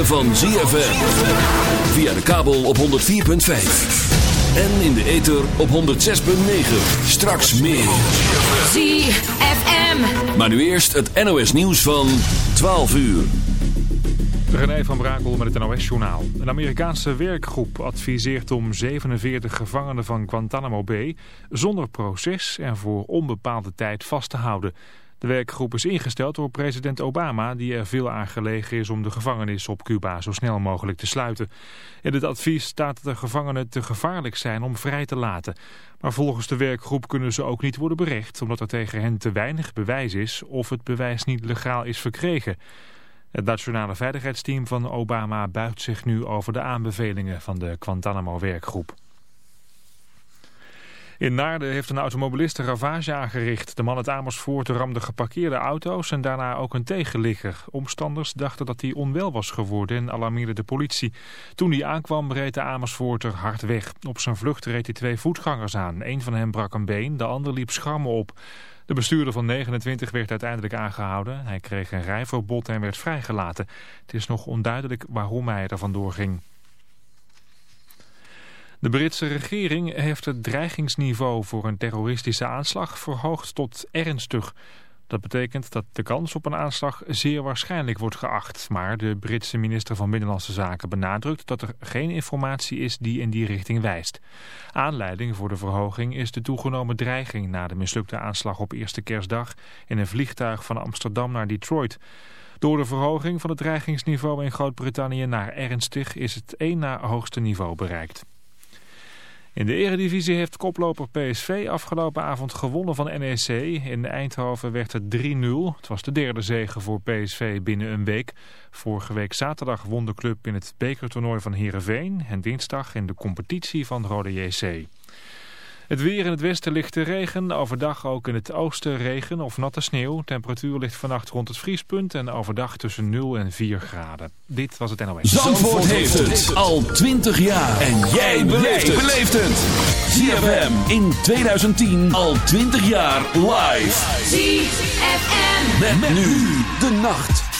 Ritme van ZFM. Via de kabel op 104.5. En in de ether op 106.9. Straks meer. ZFM. Maar nu eerst het NOS nieuws van 12 uur. René van Brakel met het NOS-journaal. Een Amerikaanse werkgroep adviseert om 47 gevangenen van Guantanamo Bay... zonder proces en voor onbepaalde tijd vast te houden... De werkgroep is ingesteld door president Obama die er veel aan gelegen is om de gevangenis op Cuba zo snel mogelijk te sluiten. In het advies staat dat de gevangenen te gevaarlijk zijn om vrij te laten. Maar volgens de werkgroep kunnen ze ook niet worden berecht omdat er tegen hen te weinig bewijs is of het bewijs niet legaal is verkregen. Het nationale veiligheidsteam van Obama buigt zich nu over de aanbevelingen van de Guantanamo-werkgroep. In Naarden heeft een automobilist een ravage aangericht. De man uit Amersfoort ramde geparkeerde auto's en daarna ook een tegenligger. Omstanders dachten dat hij onwel was geworden en alarmeerden de politie. Toen hij aankwam reed de Amersfoorter hard weg. Op zijn vlucht reed hij twee voetgangers aan. Een van hen brak een been, de ander liep schrammen op. De bestuurder van 29 werd uiteindelijk aangehouden. Hij kreeg een rijverbod en werd vrijgelaten. Het is nog onduidelijk waarom hij er vandoor ging. De Britse regering heeft het dreigingsniveau voor een terroristische aanslag verhoogd tot ernstig. Dat betekent dat de kans op een aanslag zeer waarschijnlijk wordt geacht. Maar de Britse minister van Binnenlandse Zaken benadrukt dat er geen informatie is die in die richting wijst. Aanleiding voor de verhoging is de toegenomen dreiging na de mislukte aanslag op eerste kerstdag in een vliegtuig van Amsterdam naar Detroit. Door de verhoging van het dreigingsniveau in Groot-Brittannië naar ernstig is het één na hoogste niveau bereikt. In de eredivisie heeft koploper PSV afgelopen avond gewonnen van NEC. In Eindhoven werd het 3-0. Het was de derde zege voor PSV binnen een week. Vorige week zaterdag won de club in het bekertoernooi van Heerenveen... en dinsdag in de competitie van Rode JC. Het weer in het westen ligt de regen. Overdag ook in het oosten regen of natte sneeuw. Temperatuur ligt vannacht rond het vriespunt en overdag tussen 0 en 4 graden. Dit was het NOS. Zandvoort, heeft het al 20 jaar. En jij beleeft het. ZFM in 2010 al 20 jaar live. ZFM. Met, nu de nacht.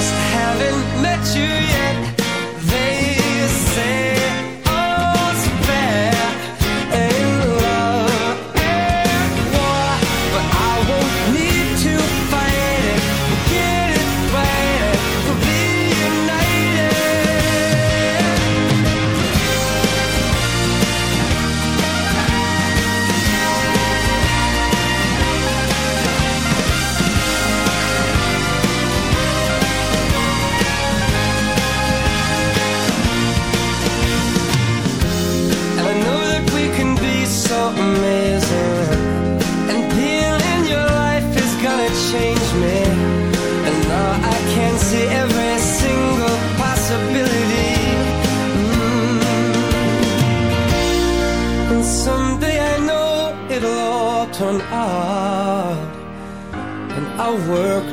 Just haven't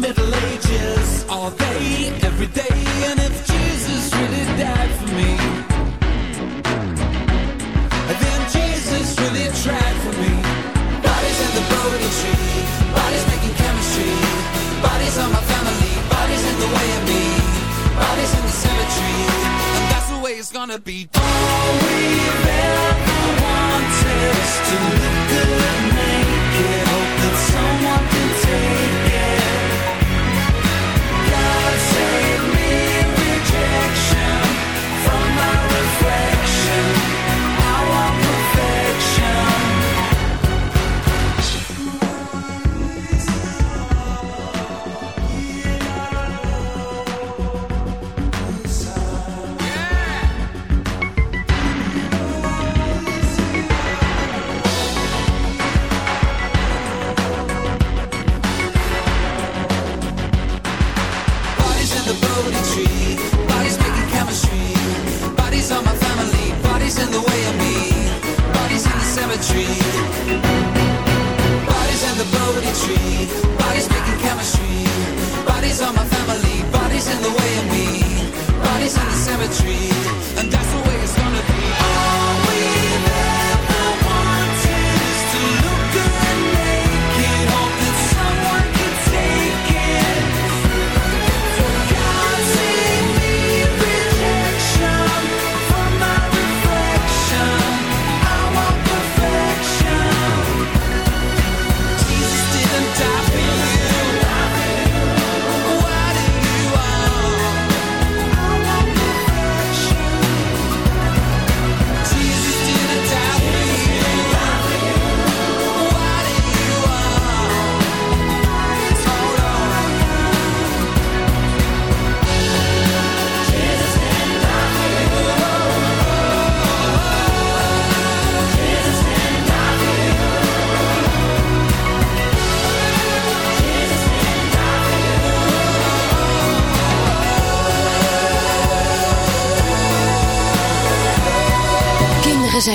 Middle Ages all day, every day. And if Jesus really died for me, then Jesus really tried for me. Bodies in the bodies making chemistry, bodies my family, bodies in the way of me, bodies in the cemetery. And that's the way it's gonna be. All we ever wanted is to live.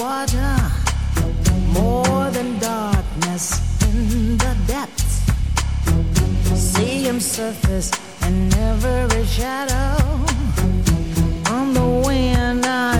water, more than darkness in the depths. See him surface and every shadow. On the wind, I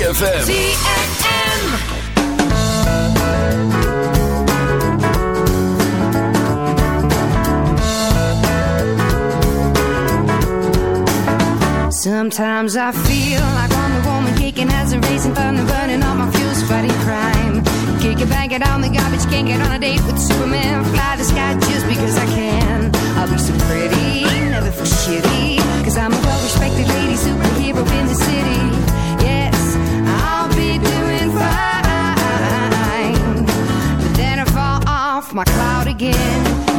ZFM. ZFM. Sometimes I feel like I'm the woman kicking as a raisin thunder, burning all my fuels, fighting crime. Kick it, bang it on the garbage, can't get on a date with Superman. Fly the sky just because I can. I'll be so pretty, never feel shitty. Cause I'm a well respected lady, superhero in the city. Yeah my cloud again.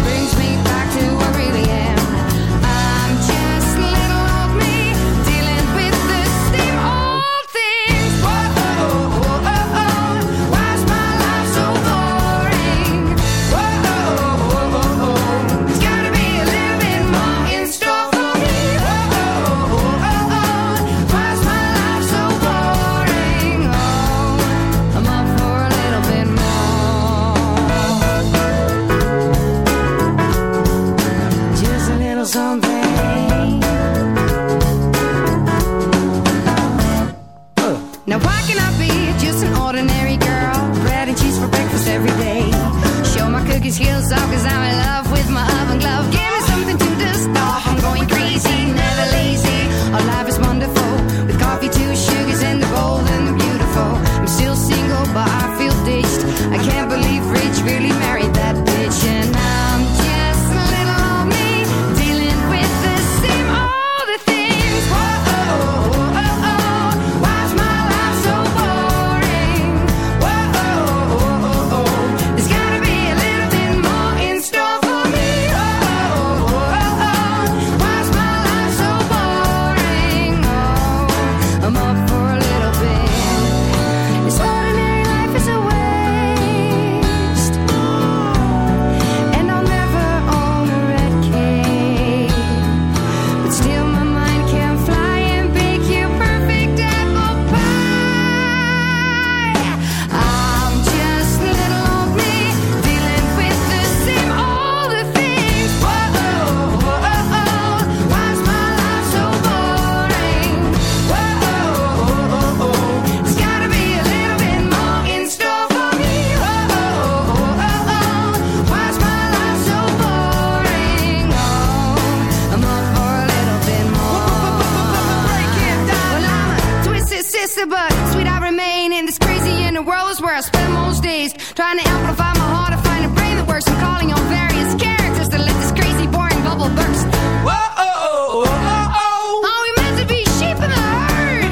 gangster, but sweet I remain. in this crazy in the world is where I spend most days. Trying to amplify my heart to find a brain that works. I'm calling on various characters to let this crazy, boring bubble burst. Whoa, oh, oh, oh, oh. Are we meant to be sheep in the herd?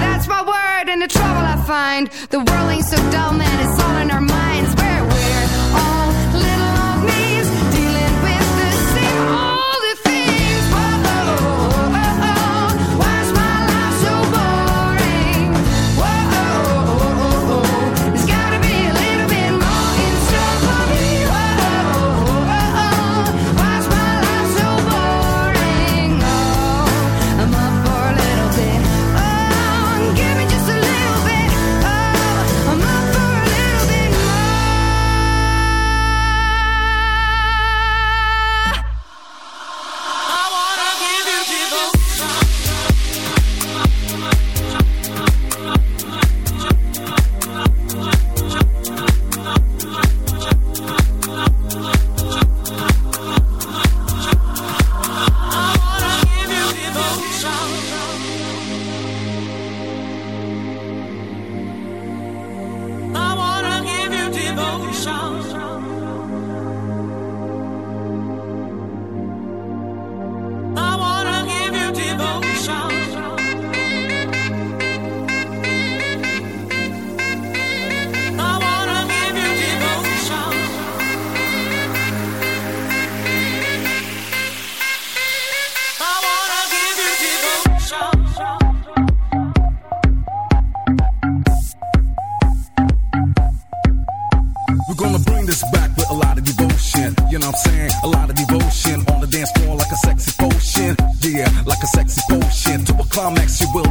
That's my word and the trouble I find. The world ain't so dumb. you know what I'm saying? A lot of devotion on the dance floor like a sexy potion. Yeah, like a sexy potion. To a climax, you will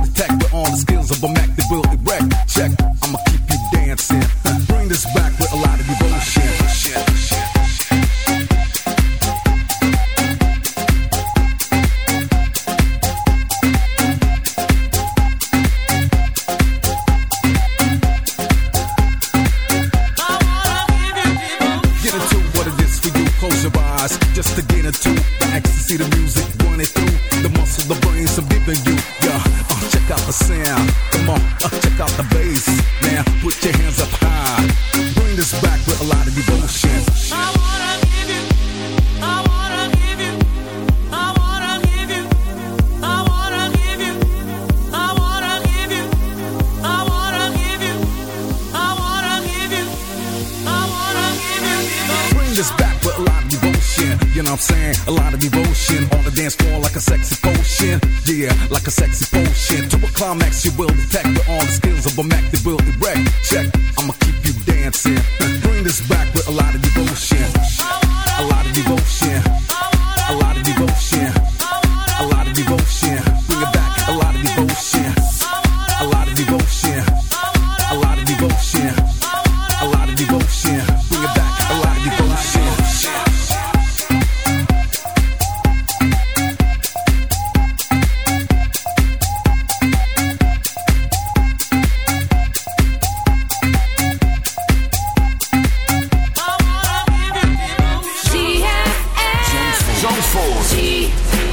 Zandvoort.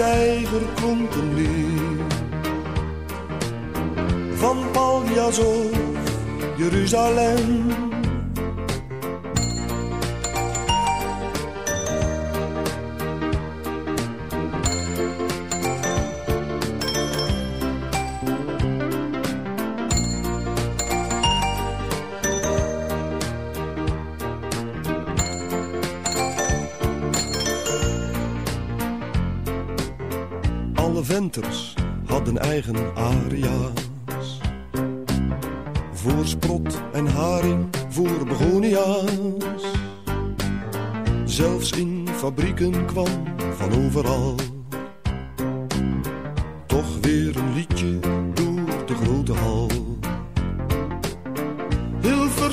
Steiger klonk een. Van Paljas of Jeruzalem.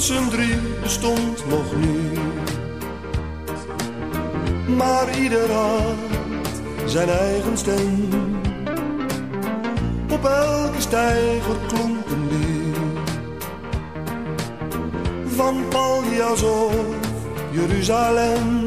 Hilversum 3 bestond nog niet. Maar ieder had zijn eigen stem. Op elke steiger klonk een. Van Paljas of Jeruzalem.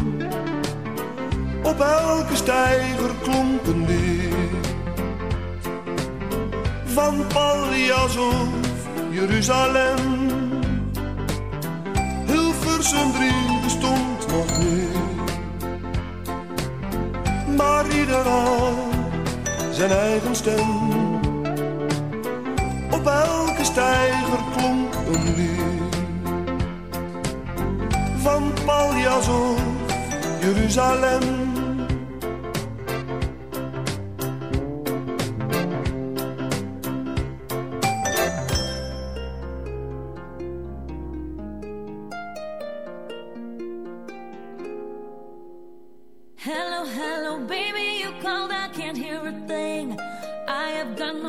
elke steiger klonk een lied. Van Paljas of Jeruzalem. Hilversum 3 bestond nog niet. Maar ieder had zijn eigen stem. Op elke steiger klonk een lied. Van Paljas of Jeruzalem.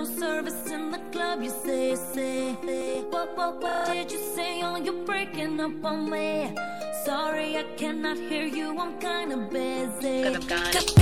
No service in the club, you say, say, say. What, what, what did you say? Oh, you're breaking up on me. Sorry, I cannot hear you, I'm kinda busy. Cause I'm kinda busy.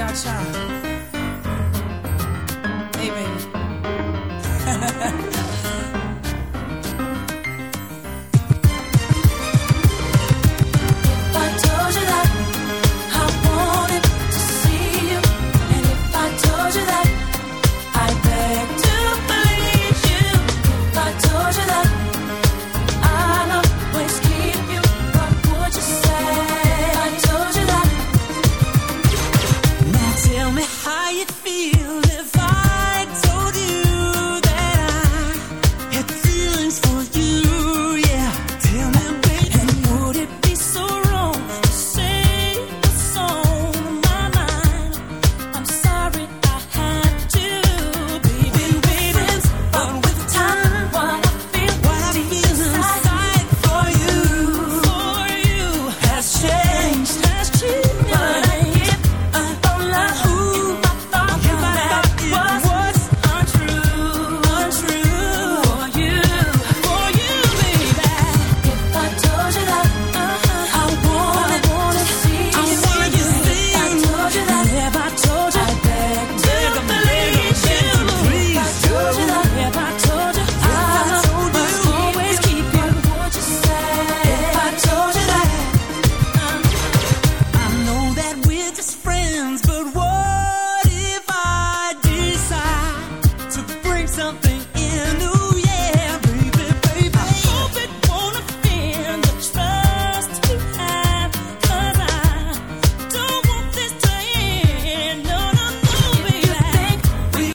Godchild. Amen.